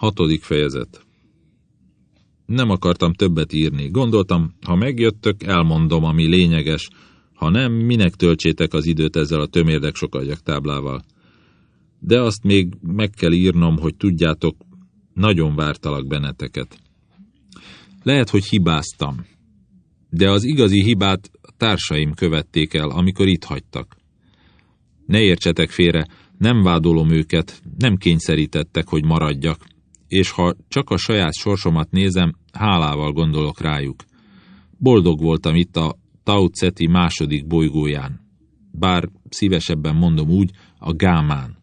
Hatodik fejezet Nem akartam többet írni. Gondoltam, ha megjöttök, elmondom, ami lényeges. Ha nem, minek töltsétek az időt ezzel a tömérdek sokadjak táblával. De azt még meg kell írnom, hogy tudjátok, nagyon vártalak benneteket. Lehet, hogy hibáztam, de az igazi hibát társaim követték el, amikor itt hagytak. Ne értsetek félre, nem vádolom őket, nem kényszerítettek, hogy maradjak, és ha csak a saját sorsomat nézem, hálával gondolok rájuk. Boldog voltam itt a Tau Ceti második bolygóján, bár szívesebben mondom úgy, a Gámán.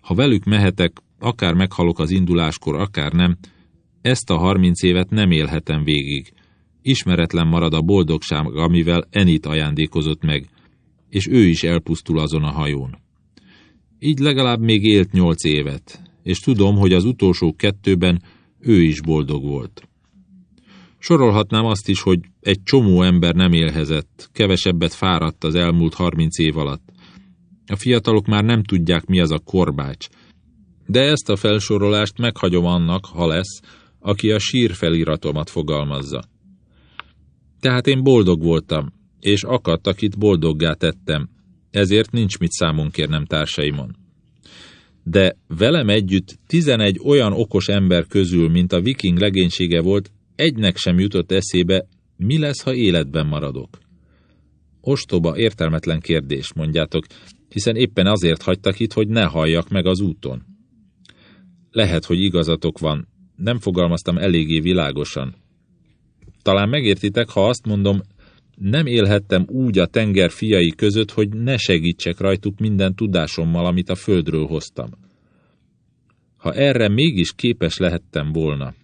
Ha velük mehetek, akár meghalok az induláskor, akár nem, ezt a harminc évet nem élhetem végig. Ismeretlen marad a boldogság, amivel Enit ajándékozott meg, és ő is elpusztul azon a hajón. Így legalább még élt nyolc évet, és tudom, hogy az utolsó kettőben ő is boldog volt. Sorolhatnám azt is, hogy egy csomó ember nem élhezett, kevesebbet fáradt az elmúlt harminc év alatt. A fiatalok már nem tudják, mi az a korbács, de ezt a felsorolást meghagyom annak, ha lesz, aki a sír feliratomat fogalmazza. Tehát én boldog voltam, és akadt, akit boldoggá tettem, ezért nincs mit számon kérnem társaimon. De velem együtt tizenegy olyan okos ember közül, mint a viking legénysége volt, egynek sem jutott eszébe, mi lesz, ha életben maradok. Ostoba, értelmetlen kérdés, mondjátok, hiszen éppen azért hagytak itt, hogy ne halljak meg az úton. Lehet, hogy igazatok van, nem fogalmaztam eléggé világosan. Talán megértitek, ha azt mondom, nem élhettem úgy a tenger fiai között, hogy ne segítsek rajtuk minden tudásommal, amit a földről hoztam. Ha erre mégis képes lehettem volna,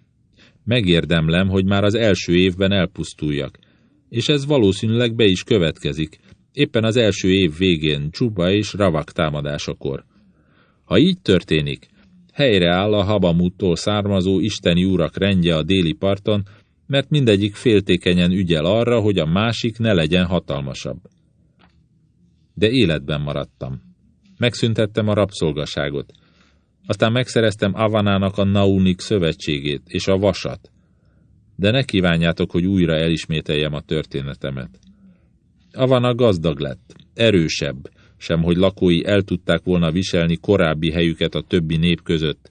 megérdemlem, hogy már az első évben elpusztuljak, és ez valószínűleg be is következik, éppen az első év végén, Csuba és Ravak támadásakor. Ha így történik, helyreáll a Habamuttól származó isteni urak rendje a déli parton, mert mindegyik féltékenyen ügyel arra, hogy a másik ne legyen hatalmasabb. De életben maradtam. Megszüntettem a rabszolgaságot. Aztán megszereztem Avanának a Naunik szövetségét és a vasat. De ne kívánjátok, hogy újra elismételjem a történetemet. Avana gazdag lett, erősebb, sem hogy lakói el tudták volna viselni korábbi helyüket a többi nép között,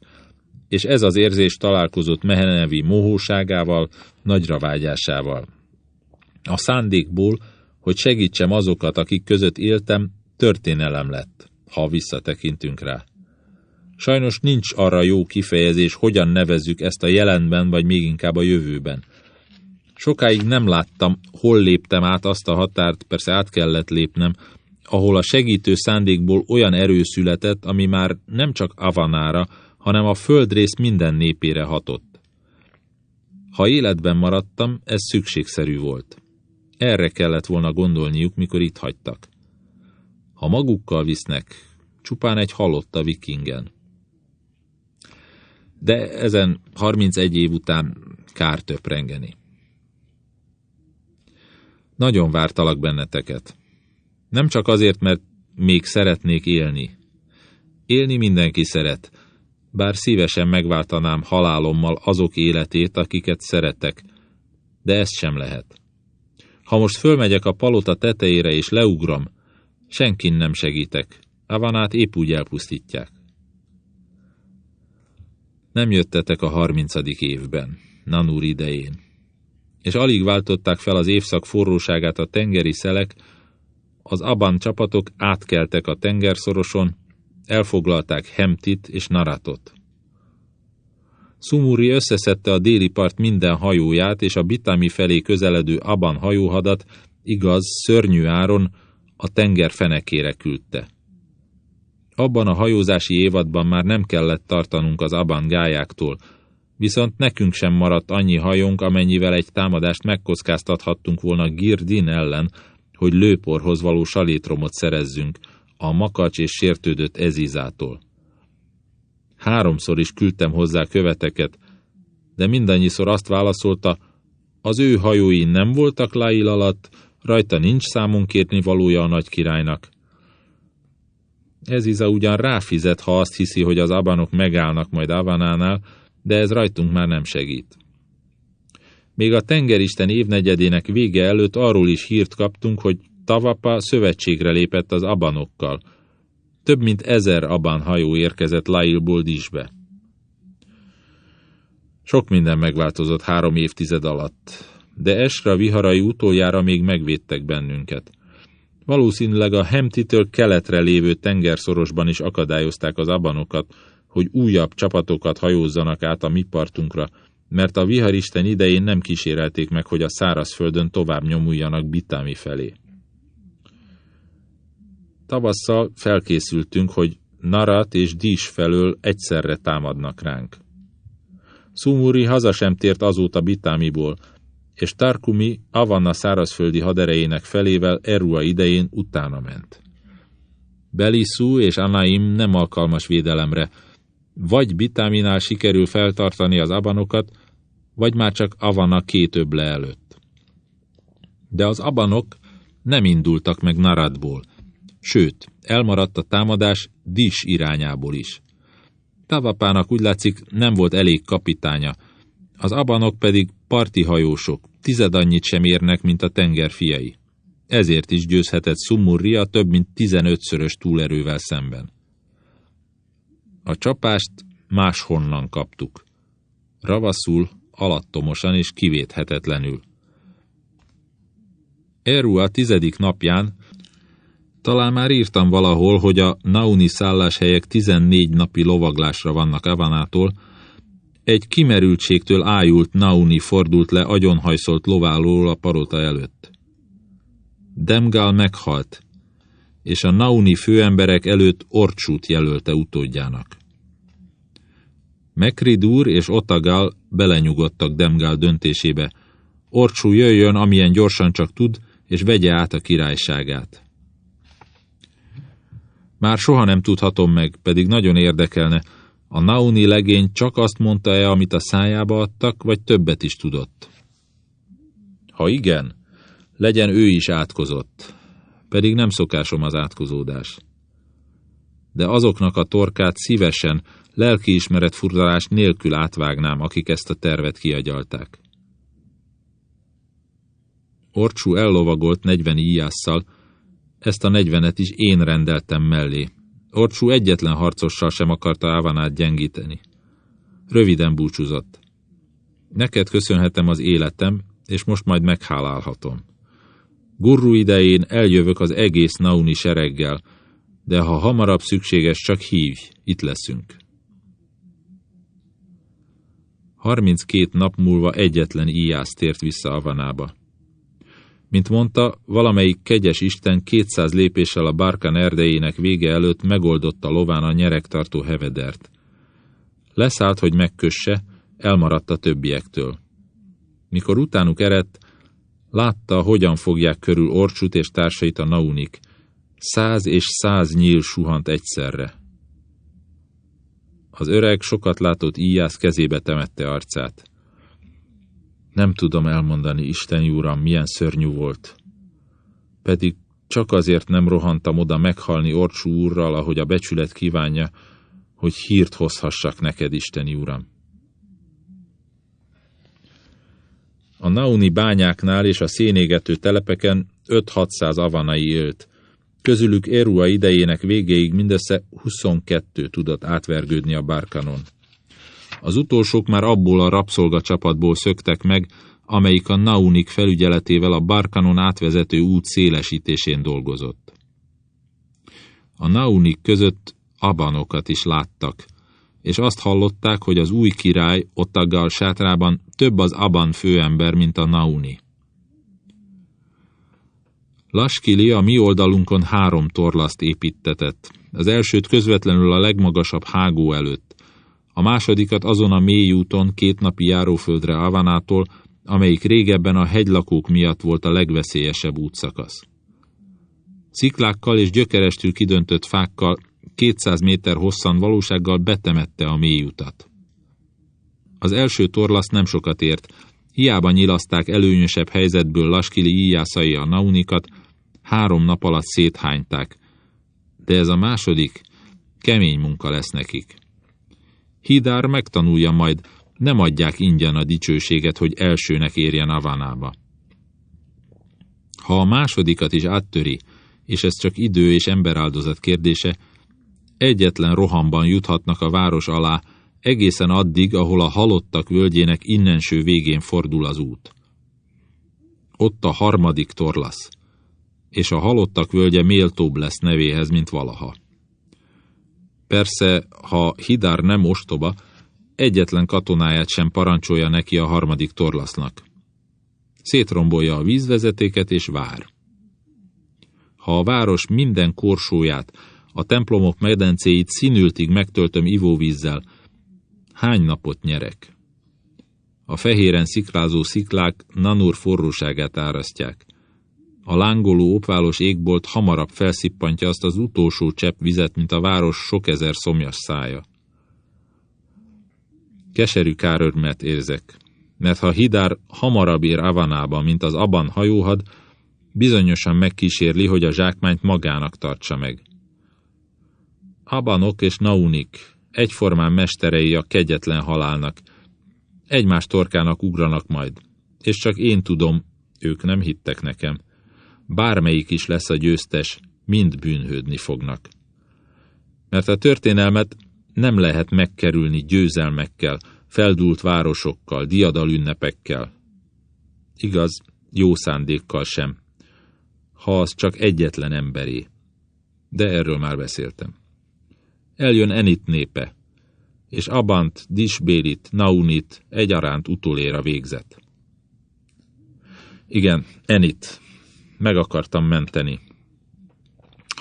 és ez az érzés találkozott Mehenevi mohóságával, nagyra vágyásával. A szándékból, hogy segítsem azokat, akik között éltem, történelem lett, ha visszatekintünk rá. Sajnos nincs arra jó kifejezés, hogyan nevezzük ezt a jelenben, vagy még inkább a jövőben. Sokáig nem láttam, hol léptem át azt a határt, persze át kellett lépnem, ahol a segítő szándékból olyan erő született, ami már nem csak Avanára, hanem a földrész minden népére hatott. Ha életben maradtam, ez szükségszerű volt. Erre kellett volna gondolniuk, mikor itt hagytak. Ha magukkal visznek, csupán egy halott a vikingen. De ezen 31 év után kár töprengeni. Nagyon vártalak benneteket. Nem csak azért, mert még szeretnék élni. Élni mindenki szeret, bár szívesen megváltanám halálommal azok életét, akiket szeretek, de ezt sem lehet. Ha most fölmegyek a palota tetejére és leugrom, senkin nem segítek, Avanát épp úgy elpusztítják. Nem jöttetek a harmincadik évben, Nanur idején, és alig váltották fel az évszak forróságát a tengeri szelek, az Aban csapatok átkeltek a tengerszoroson, elfoglalták Hemtit és Naratot. Sumuri összeszedte a déli part minden hajóját, és a Bitami felé közeledő Aban hajóhadat, igaz, szörnyű áron, a tenger fenekére küldte. Abban a hajózási évadban már nem kellett tartanunk az Aban gályáktól, viszont nekünk sem maradt annyi hajónk, amennyivel egy támadást megkockáztathattunk volna Girdin ellen, hogy lőporhoz való salétromot szerezzünk, a makacs és sértődött Ezizától. Háromszor is küldtem hozzá követeket, de mindannyiszor azt válaszolta, az ő hajói nem voltak Lail alatt, rajta nincs számon kérni valója a nagy királynak. Eziza ugyan ráfizet, ha azt hiszi, hogy az abanok megállnak majd Avanánál, de ez rajtunk már nem segít. Még a tengeristen évnegyedének vége előtt arról is hírt kaptunk, hogy Tavapa szövetségre lépett az abanokkal. Több mint ezer aban hajó érkezett Lailból Disbe. Sok minden megváltozott három évtized alatt, de Esra viharai utoljára még megvédtek bennünket. Valószínűleg a Hemtitől keletre lévő tengerszorosban is akadályozták az abanokat, hogy újabb csapatokat hajózzanak át a mi partunkra, mert a viharisten idején nem kísérelték meg, hogy a szárazföldön tovább nyomuljanak Bitámi felé. Tavasszal felkészültünk, hogy Narat és Dis felől egyszerre támadnak ránk. Szumuri haza sem tért azóta Bitámiból, és Tarkumi Avanna szárazföldi haderejének felével Erua idején utána ment. Belisú és Anaim nem alkalmas védelemre, vagy Bitáminál sikerül feltartani az abanokat, vagy már csak Avana két öble előtt. De az abanok nem indultak meg Naradból, sőt, elmaradt a támadás Dis irányából is. Tavapának úgy látszik nem volt elég kapitánya, az abanok pedig parti hajósok, tized annyit sem érnek, mint a tenger fiai. Ezért is győzhetett Sumurria több mint tizenötszörös túlerővel szemben. A csapást máshonnan kaptuk. Ravaszul, alattomosan és kivéthetetlenül. Erua tizedik napján talán már írtam valahol, hogy a Nauni szálláshelyek 14 napi lovaglásra vannak Avanától, egy kimerültségtől ájult Nauni fordult le agyonhajszolt loválól a parota előtt. Demgal meghalt, és a Nauni főemberek előtt Orcsút jelölte utódjának. Mekridur és Otagal belenyugodtak Demgal döntésébe. Orcsú jöjjön, amilyen gyorsan csak tud, és vegye át a királyságát. Már soha nem tudhatom meg, pedig nagyon érdekelne, a Nauni legény csak azt mondta-e, amit a szájába adtak, vagy többet is tudott? Ha igen, legyen ő is átkozott, pedig nem szokásom az átkozódás. De azoknak a torkát szívesen, lelkiismeret furdalás nélkül átvágnám, akik ezt a tervet kiagyalták. Orcsú ellovagolt negyven íjásszal, ezt a negyvenet is én rendeltem mellé. Orcsú egyetlen harcossal sem akarta Ávanát gyengíteni. Röviden búcsúzott. Neked köszönhetem az életem, és most majd meghálálhatom. Gurru idején eljövök az egész Nauni sereggel, de ha hamarabb szükséges, csak hívj, itt leszünk. 32 nap múlva egyetlen íjász tért vissza Avanába. Mint mondta, valamelyik kegyes Isten 200 lépéssel a Bárkan erdejének vége előtt megoldotta lován a nyeregtartó hevedert. Leszállt, hogy megkösse, elmaradt a többiektől. Mikor utánuk eredt, látta, hogyan fogják körül Orcsut és társait a naunik. Száz és száz nyíl suhant egyszerre. Az öreg sokat látott íjász kezébe temette arcát. Nem tudom elmondani, Isten Uram, milyen szörnyű volt. Pedig csak azért nem rohantam oda meghalni Orcsú úrral, ahogy a becsület kívánja, hogy hírt hozhassak neked, Isten Uram. A Nauni bányáknál és a szénégető telepeken 5-600 avanai élt. Közülük Erua idejének végéig mindössze 22 tudott átvergődni a bárkanon. Az utolsók már abból a rabszolga csapatból szöktek meg, amelyik a Naunik felügyeletével a Barkanon átvezető út szélesítésén dolgozott. A Naunik között abanokat is láttak, és azt hallották, hogy az új király Ottaggal sátrában több az aban főember, mint a Nauni. Laskili a mi oldalunkon három torlaszt építetett. Az elsőt közvetlenül a legmagasabb hágó előtt, a másodikat azon a mély úton két napi járóföldre Avanától, amelyik régebben a hegylakók miatt volt a legveszélyesebb útszakasz. Sziklákkal és gyökerestül kidöntött fákkal 200 méter hosszan valósággal betemette a mély utat. Az első torlasz nem sokat ért, hiába nyilaszták előnyösebb helyzetből Laskili íjászai a naunikat, három nap alatt széthányták, de ez a második kemény munka lesz nekik. Hidár megtanulja majd, Nem adják ingyen a dicsőséget, hogy elsőnek érjen Avanába. Ha a másodikat is áttöri, és ez csak idő és emberáldozat kérdése, egyetlen rohamban juthatnak a város alá, egészen addig, ahol a halottak völgyének innenső végén fordul az út. Ott a harmadik torlasz, és a halottak völgye méltóbb lesz nevéhez, mint valaha. Persze, ha Hidár nem ostoba, egyetlen katonáját sem parancsolja neki a harmadik torlasznak. Szétrombolja a vízvezetéket és vár. Ha a város minden korsóját, a templomok medencéit színültig megtöltöm ivóvízzel, hány napot nyerek? A fehéren sziklázó sziklák Nanur forróságát árasztják. A lángoló opválos égbolt hamarabb felszippantja azt az utolsó csepp vizet, mint a város sok ezer szomjas szája. Keserű kárörmet érzek, mert ha Hidár hamarabb ér Avanába, mint az Aban hajóhad, bizonyosan megkísérli, hogy a zsákmányt magának tartsa meg. Abanok és Naunik egyformán mesterei a kegyetlen halálnak, egymás torkának ugranak majd, és csak én tudom, ők nem hittek nekem. Bármelyik is lesz a győztes, mind bűnhődni fognak. Mert a történelmet nem lehet megkerülni győzelmekkel, feldúlt városokkal, diadal ünnepekkel. Igaz, jó szándékkal sem, ha az csak egyetlen emberé. De erről már beszéltem. Eljön Enit népe, és Abant, Disbélit, Naunit egyaránt utolér a végzet. Igen, Enit. Meg akartam menteni.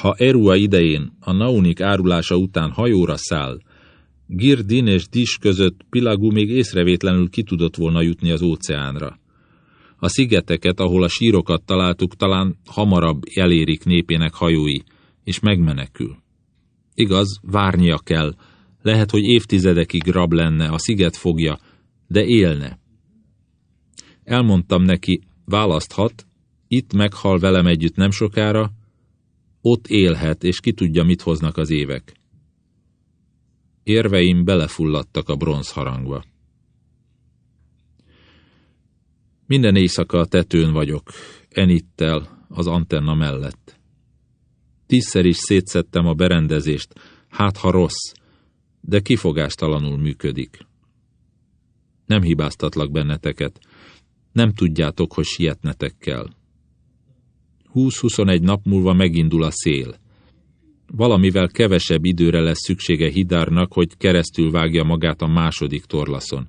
Ha Erua idején, a Naunik árulása után hajóra száll, Girdin és Dis között Pilagú még észrevétlenül ki tudott volna jutni az óceánra. A szigeteket, ahol a sírokat találtuk, talán hamarabb elérik népének hajói, és megmenekül. Igaz, várnia kell, lehet, hogy évtizedekig rab lenne, a sziget fogja, de élne. Elmondtam neki, választhat, itt meghal velem együtt nem sokára, ott élhet, és ki tudja, mit hoznak az évek. Érveim belefulladtak a bronzharangba. Minden éjszaka a tetőn vagyok, Enittel, az antenna mellett. Tízszer is szétszettem a berendezést, hát ha rossz, de kifogástalanul működik. Nem hibáztatlak benneteket, nem tudjátok, hogy sietnetek kell. 20-21 nap múlva megindul a szél. Valamivel kevesebb időre lesz szüksége Hidárnak, hogy keresztül vágja magát a második torlaszon.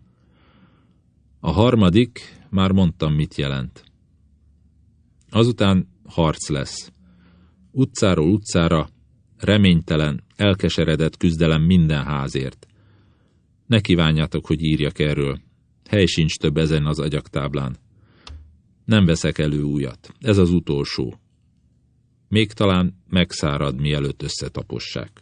A harmadik, már mondtam, mit jelent. Azután harc lesz. Utcáról utcára, reménytelen, elkeseredett küzdelem minden házért. Ne kívánjátok, hogy írjak erről. Hely sincs több ezen az agyaktáblán. Nem veszek elő újat. Ez az utolsó. Még talán megszárad, mielőtt összetapossák.